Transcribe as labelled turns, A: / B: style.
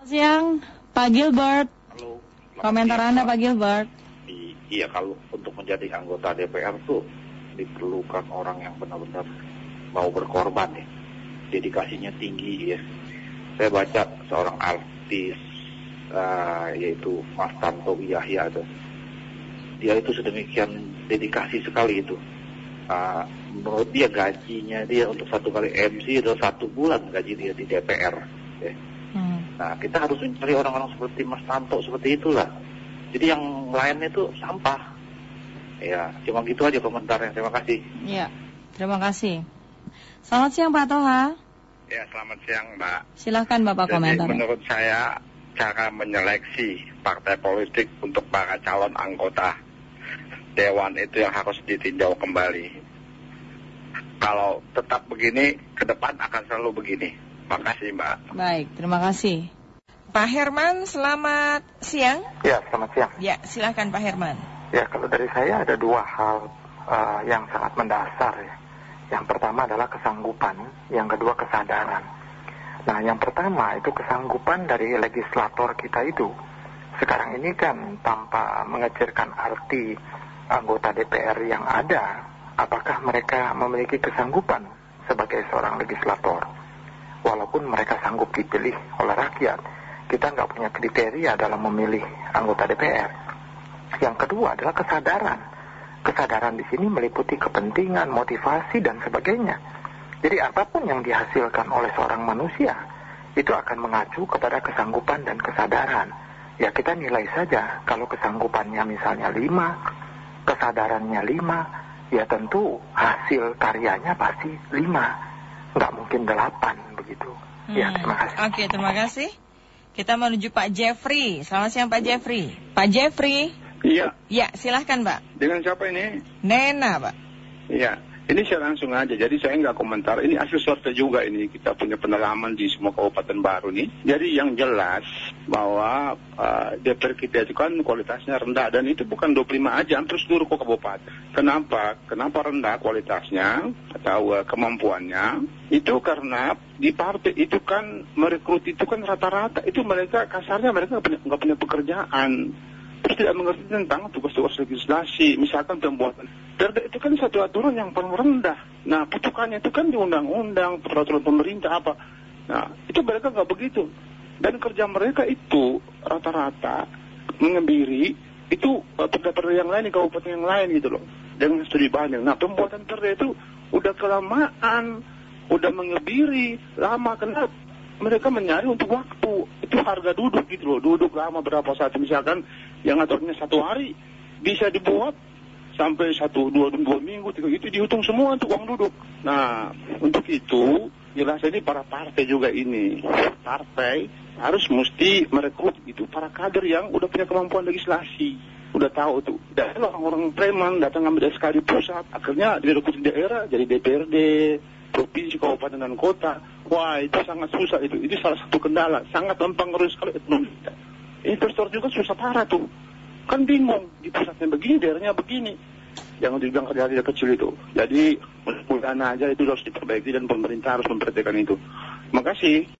A: Selamat siang, Pak Gilbert.
B: Halo.
A: Komentar Anda, Pak Gilbert.
B: I- Iya, kalau untuk menjadi anggota DPR tuh diperlukan orang yang benar-benar mau berkorban ya. Dedikasinya tinggi ya. Saya baca seorang artis eh, yaitu Mas Tanto Yahya tuh. Dia itu sedemikian dedikasi sekali itu. Ah, menurut dia gajinya dia untuk satu kali MC itu satu bulan gaji dia di DPR. ya.
A: Hmm.
B: Nah, kita harus mencari orang-orang seperti Mas Tanto seperti itulah. Jadi yang lainnya itu sampah. Ya, cuma gitu aja komentarnya. Terima kasih.
A: Ya, terima kasih. Selamat siang, Pak Toha.
C: Ya, selamat siang, Mbak.
A: Silahkan Bapak
C: Jadi
A: komentar.
C: menurut saya cara menyeleksi partai politik untuk para calon anggota dewan itu yang harus ditinjau kembali. Kalau tetap begini, ke depan akan selalu begini. Makasih, Mbak.
A: Baik, terima kasih.
D: Pak Herman, selamat siang.
E: Ya, selamat siang.
D: Ya, silahkan Pak Herman.
E: Ya, kalau dari saya ada dua hal eh, yang sangat mendasar ya. Yang pertama adalah kesanggupan, yang kedua kesadaran. Nah, yang pertama itu kesanggupan dari legislator kita itu. Sekarang ini kan tanpa mengecilkan arti anggota DPR yang ada, apakah mereka memiliki kesanggupan sebagai seorang legislator? Walaupun mereka sanggup dipilih oleh rakyat, kita nggak punya kriteria dalam memilih anggota DPR. Yang kedua adalah kesadaran. Kesadaran di sini meliputi kepentingan, motivasi, dan sebagainya. Jadi apa pun yang dihasilkan oleh seorang manusia, itu akan mengacu kepada kesanggupan dan kesadaran. Ya kita nilai saja, kalau kesanggupannya misalnya lima, kesadarannya lima, ya tentu hasil karyanya pasti lima. Nggak mungkin delapan begitu. Ya,
D: Hmm,
E: terima kasih.
D: Oke, terima kasih. Kita menuju Pak Jeffrey. Selamat siang Pak Jeffrey. Pak Jeffrey.
F: Iya,
D: Ya, silahkan Pak.
F: dengan siapa ini?
D: Nena Pak.
F: Iya, ini saya langsung aja. Jadi saya nggak komentar. Ini hasil survei juga ini. Kita punya pengalaman di semua kabupaten baru nih. Jadi yang jelas bahwa uh, DPR kita itu kan kualitasnya rendah. Dan itu bukan 25 aja, hampir seluruh kabupaten. Kenapa? Kenapa rendah kualitasnya atau uh, kemampuannya? Itu karena di partai itu kan merekrut itu kan rata-rata itu mereka kasarnya mereka nggak punya, punya pekerjaan terus tidak mengerti tentang tugas-tugas legislasi, misalkan pembuatan perda itu kan satu aturan yang paling rendah. Nah, putukannya itu kan di undang-undang, peraturan pemerintah apa. Nah, itu mereka nggak begitu. Dan kerja mereka itu rata-rata mengebiri itu eh, perda-perda yang lain kabupaten yang lain gitu loh. Dengan studi banding. Nah, pembuatan perda itu udah kelamaan, udah mengebiri, lama. Kenapa? mereka mencari untuk waktu itu harga duduk gitu loh duduk lama berapa saat misalkan yang aturnya satu hari bisa dibuat sampai satu dua dua minggu tiga itu dihitung semua untuk uang duduk nah untuk itu jelas ini para partai juga ini partai harus mesti merekrut itu para kader yang udah punya kemampuan legislasi udah tahu tuh dan orang-orang preman datang ambil SK di pusat akhirnya direkrut di daerah jadi DPRD provinsi, kabupaten, dan kota. Wah, itu sangat susah itu. Itu salah satu kendala. Sangat mempengaruhi sekali ekonomi. Investor juga susah parah tuh. Kan bingung. Di pusatnya begini, daerahnya begini. Yang dibilang kerja-kerja kecil itu. Jadi, mudah aja itu harus diperbaiki dan pemerintah harus memperhatikan itu. Makasih.